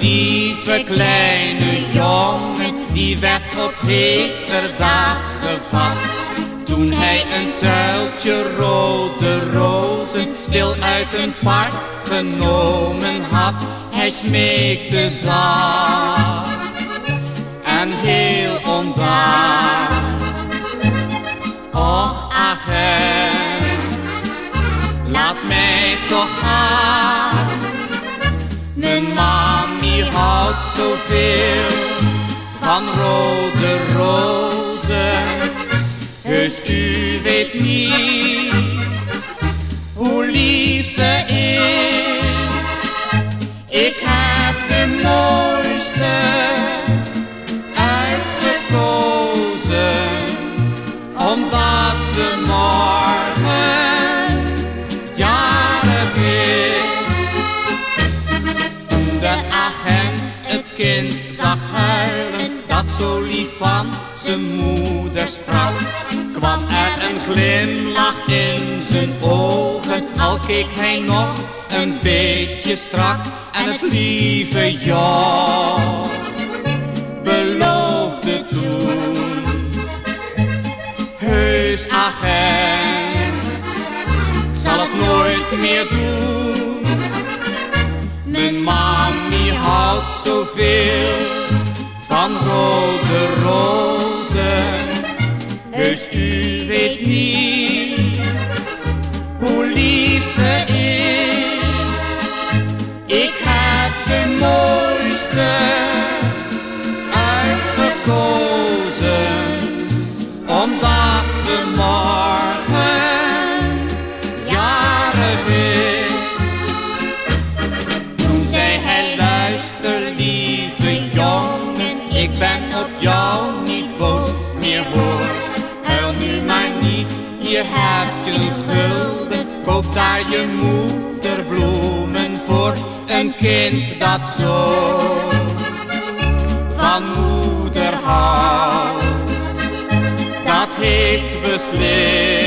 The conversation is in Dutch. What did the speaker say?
lieve kleine jongen, die werd op heterdaad gevat. Toen hij een tuiltje rode rozen stil uit een park genomen had. Hij smeekte zacht en heel ondaar. Och agent, laat mij toch gaan. Houdt zoveel van rode rozen. Heus u weet niet hoe lief ze is. Ik heb de mooiste kind zag huilen, dat zo lief van zijn moeder sprak, kwam er een glimlach in zijn ogen, al keek hij nog een beetje strak en het lieve joch beloofde toen. Heus agent, zal het nooit meer doen. Heus u weet niet hoe lief ze is. Ik heb de mooiste uitgekozen, omdat ze morgen jarig is. Toen zei hij, luister lieve jongen, ik ben op jou niet, hier heb je gulden, koop daar je moeder bloemen voor. Een kind dat zo van moeder houdt, dat heeft beslist